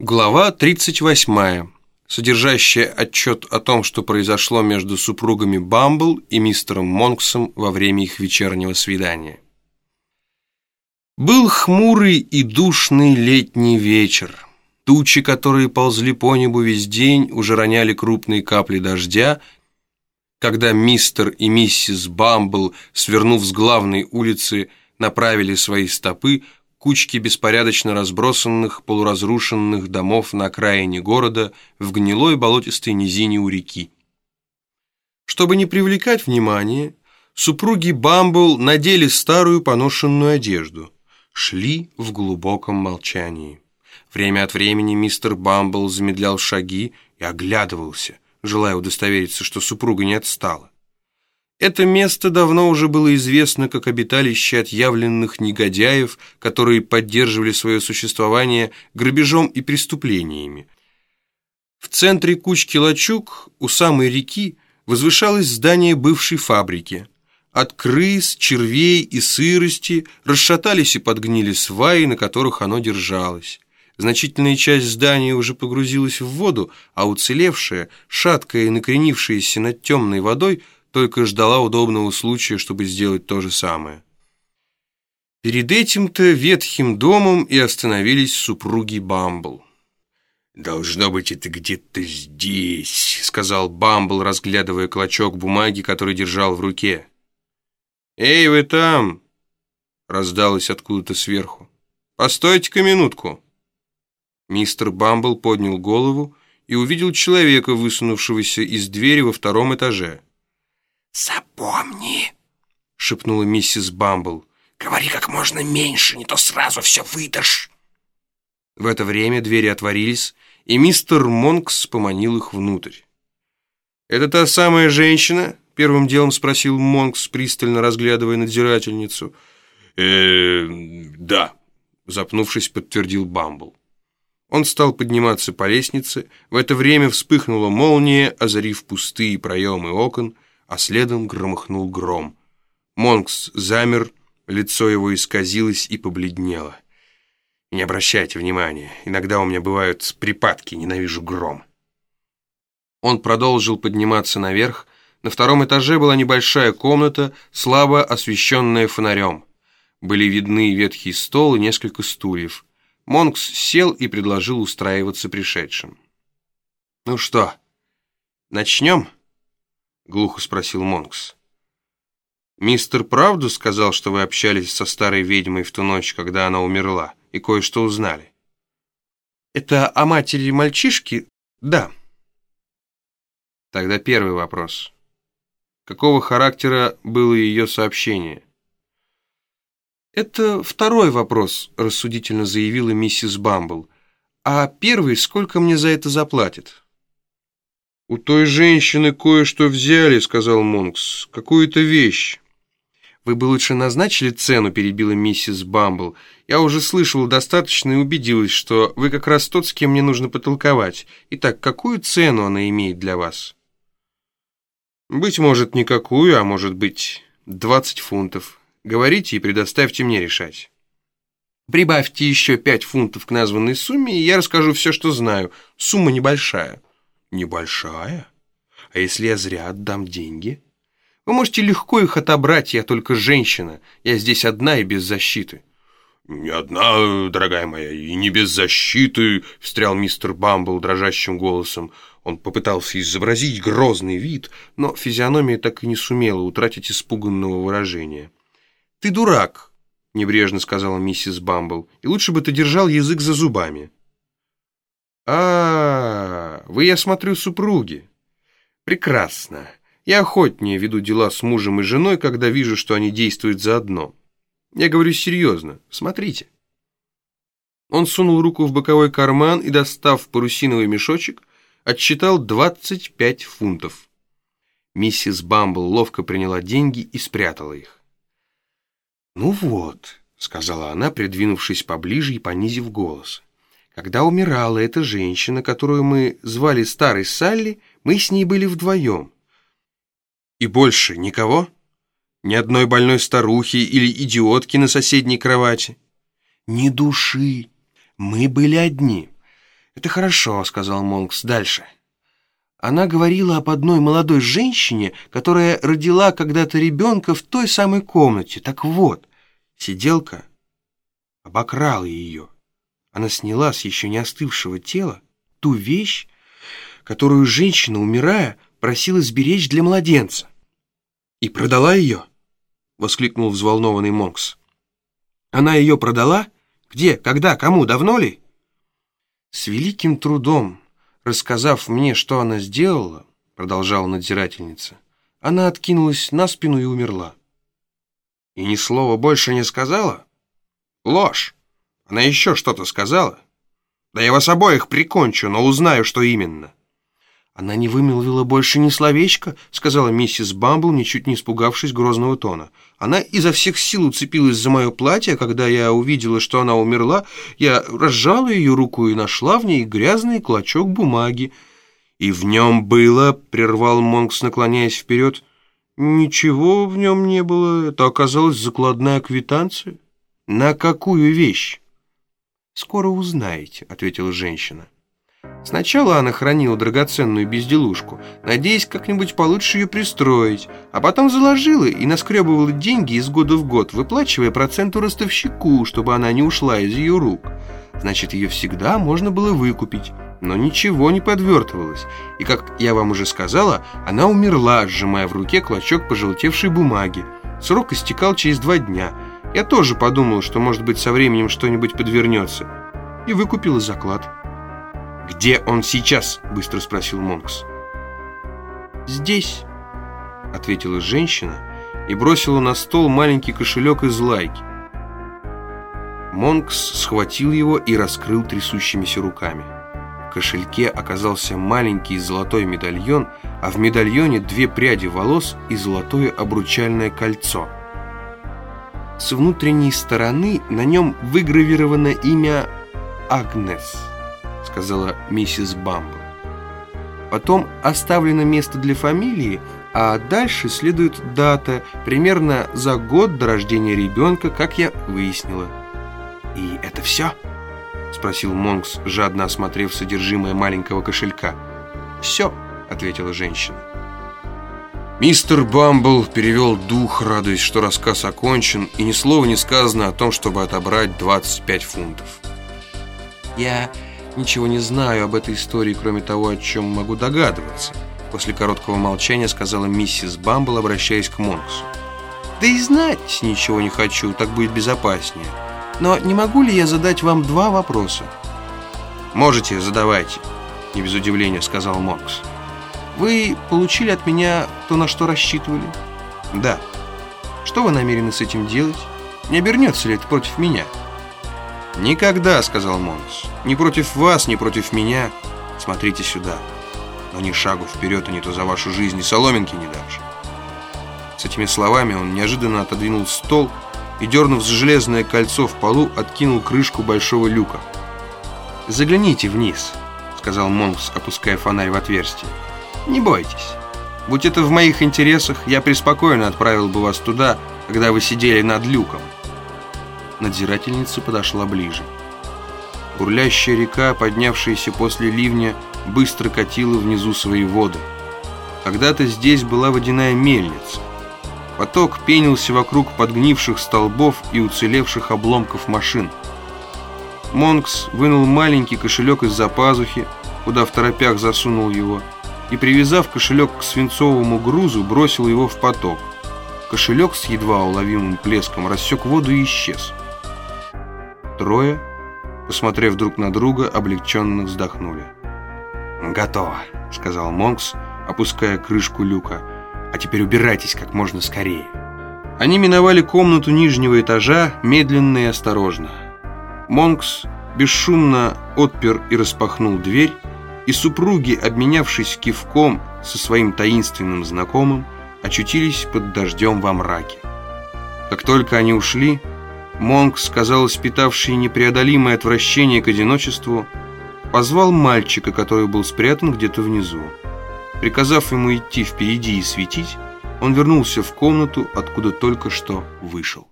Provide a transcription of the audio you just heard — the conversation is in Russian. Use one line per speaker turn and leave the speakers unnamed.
Глава 38, содержащая отчет о том, что произошло между супругами Бамбл и мистером Монксом во время их вечернего свидания. Был хмурый и душный летний вечер. Тучи, которые ползли по небу весь день, уже роняли крупные капли дождя, когда мистер и миссис Бамбл, свернув с главной улицы, направили свои стопы кучки беспорядочно разбросанных, полуразрушенных домов на окраине города в гнилой болотистой низине у реки. Чтобы не привлекать внимания, супруги Бамбл надели старую поношенную одежду, шли в глубоком молчании. Время от времени мистер Бамбл замедлял шаги и оглядывался, желая удостовериться, что супруга не отстала. Это место давно уже было известно как обиталище отъявленных негодяев, которые поддерживали свое существование грабежом и преступлениями. В центре кучки лачуг, у самой реки, возвышалось здание бывшей фабрики. От крыс, червей и сырости расшатались и подгнили сваи, на которых оно держалось. Значительная часть здания уже погрузилась в воду, а уцелевшая, шаткая и накренившаяся над темной водой – только ждала удобного случая, чтобы сделать то же самое. Перед этим-то ветхим домом и остановились супруги Бамбл. «Должно быть, это где-то здесь», — сказал Бамбл, разглядывая клочок бумаги, который держал в руке. «Эй, вы там!» — раздалось откуда-то сверху. «Постойте-ка минутку!» Мистер Бамбл поднял голову и увидел человека, высунувшегося из двери во втором этаже.
«Запомни», — шепнула миссис Бамбл, «говори как можно меньше, не то сразу все выдашь».
В это время двери отворились, и мистер Монкс поманил их внутрь. «Это та самая женщина?» — первым делом спросил Монкс, пристально разглядывая надзирательницу. э да», — запнувшись, подтвердил Бамбл. Он стал подниматься по лестнице. В это время вспыхнула молния, озарив пустые проемы окон — а следом громыхнул гром. Монкс замер, лицо его исказилось и побледнело. «Не обращайте внимания, иногда у меня бывают припадки, ненавижу гром». Он продолжил подниматься наверх. На втором этаже была небольшая комната, слабо освещенная фонарем. Были видны ветхий стол и несколько стульев. Монкс сел и предложил устраиваться пришедшим. «Ну что, начнем?» Глухо спросил Монкс. «Мистер правду сказал, что вы общались со старой ведьмой в ту ночь, когда она умерла, и кое-что узнали?» «Это о матери мальчишки? Да». Тогда первый вопрос. Какого характера было ее сообщение? «Это второй вопрос», — рассудительно заявила миссис Бамбл. «А первый, сколько мне за это заплатят?» «У той женщины кое-что взяли», — сказал Монкс. «Какую-то вещь». «Вы бы лучше назначили цену», — перебила миссис Бамбл. «Я уже слышала достаточно и убедилась, что вы как раз тот, с кем мне нужно потолковать. Итак, какую цену она имеет для вас?» «Быть может, никакую, а может быть, двадцать фунтов. Говорите и предоставьте мне решать». «Прибавьте еще пять фунтов к названной сумме, и я расскажу все, что знаю. Сумма небольшая». Небольшая? А если я зря отдам деньги? Вы можете легко их отобрать, я только женщина. Я здесь одна и без защиты. «Не одна, дорогая моя, и не без защиты», — встрял мистер Бамбл дрожащим голосом. Он попытался изобразить грозный вид, но физиономия так и не сумела утратить испуганного выражения. «Ты дурак», — небрежно сказала миссис Бамбл, «и лучше бы ты держал язык за зубами». А, вы, я смотрю, супруги. Прекрасно. Я охотнее веду дела с мужем и женой, когда вижу, что они действуют заодно. Я говорю серьезно. Смотрите. Он сунул руку в боковой карман и, достав парусиновый мешочек, отсчитал 25 фунтов. Миссис Бамбл ловко приняла деньги и спрятала их. «Ну вот», — сказала она, придвинувшись поближе и понизив голос. Когда умирала эта женщина, которую мы звали Старой Салли, мы с ней были вдвоем. И больше никого? Ни одной больной старухи или идиотки на соседней кровати? Ни души. Мы были одни. «Это хорошо», — сказал Монкс. «Дальше». Она говорила об одной молодой женщине, которая родила когда-то ребенка в той самой комнате. Так вот, сиделка обокрала ее. Она сняла с еще не остывшего тела ту вещь, которую женщина, умирая, просила сберечь для младенца. «И продала ее?» — воскликнул взволнованный Монкс. «Она ее продала? Где? Когда? Кому? Давно ли?» С великим трудом Рассказав мне, что она сделала, продолжала надзирательница, она откинулась на спину и умерла. И ни слова больше не сказала? Ложь. Она еще что-то сказала? Да я вас обоих прикончу, но узнаю, что именно. «Она не вымолвила больше ни словечка», — сказала миссис Бамбл, ничуть не испугавшись грозного тона. «Она изо всех сил уцепилась за мое платье, а когда я увидела, что она умерла, я разжала ее руку и нашла в ней грязный клочок бумаги». «И в нем было», — прервал Монкс, наклоняясь вперед, «ничего в нем не было, это оказалась закладная квитанция». «На какую вещь?» «Скоро узнаете», — ответила женщина. Сначала она хранила драгоценную безделушку, надеясь как-нибудь получше ее пристроить, а потом заложила и наскребывала деньги из года в год, выплачивая проценту ростовщику, чтобы она не ушла из ее рук. Значит, ее всегда можно было выкупить, но ничего не подвертывалось. И, как я вам уже сказала, она умерла, сжимая в руке клочок пожелтевшей бумаги. Срок истекал через два дня. Я тоже подумал, что, может быть, со временем что-нибудь подвернется. И выкупила заклад.
«Где он сейчас?» — быстро спросил Монкс.
«Здесь», — ответила женщина и бросила на стол маленький кошелек из лайки. Монкс схватил его и раскрыл трясущимися руками. В кошельке оказался маленький золотой медальон, а в медальоне две пряди волос и золотое обручальное кольцо. С внутренней стороны на нем выгравировано имя Агнес сказала миссис Бамбл. Потом оставлено место для фамилии, а дальше следует дата, примерно за год до рождения ребенка, как я выяснила. «И это все?» — спросил Монкс, жадно осмотрев содержимое маленького кошелька. «Все», — ответила женщина.
Мистер Бамбл перевел дух, радуясь, что рассказ окончен, и ни слова не сказано о том, чтобы отобрать 25 фунтов.
«Я ничего не знаю об этой истории, кроме того, о чем могу догадываться», после короткого молчания сказала миссис Бамбл, обращаясь к Монксу. «Да и знать ничего не хочу, так будет безопаснее. Но не могу ли я задать вам два вопроса?»
«Можете, задавайте», — не без удивления сказал Монкс.
«Вы получили от меня то, на что рассчитывали?»
«Да».
«Что вы намерены с этим делать? Не обернется ли это против меня?»
«Никогда», — сказал Монс. «Ни против вас, ни против меня. Смотрите сюда. Но ни шагу вперед, и не то за вашу жизнь, ни соломинки не дашь». С этими словами он неожиданно отодвинул стол и, дернув за железное кольцо в полу, откинул крышку большого люка.
«Загляните вниз», — сказал Монкс, опуская фонарь в отверстие. «Не бойтесь. Будь это в моих интересах, я преспокойно отправил бы вас туда, когда вы сидели над люком». Надзирательница подошла ближе. Бурлящая река, поднявшаяся после ливня, быстро катила внизу свои воды. Когда-то здесь была водяная мельница. Поток пенился вокруг подгнивших столбов и уцелевших обломков машин. Монкс вынул маленький кошелек из-за пазухи, куда в торопях засунул его, и, привязав кошелек к свинцовому грузу, бросил его в поток. Кошелек с едва уловимым плеском рассек воду и исчез. Трое, посмотрев друг на друга, облегченно вздохнули.
«Готово», — сказал Монкс, опуская крышку люка. «А теперь убирайтесь как можно скорее».
Они миновали комнату нижнего этажа медленно и осторожно. Монкс бесшумно отпер и распахнул дверь, и супруги, обменявшись кивком со своим таинственным знакомым, очутились под дождем во мраке. Как только они ушли, Монк, сказал испытавший непреодолимое отвращение к одиночеству, позвал мальчика, который был спрятан где-то внизу. Приказав ему идти впереди и светить, он вернулся в комнату, откуда только что вышел.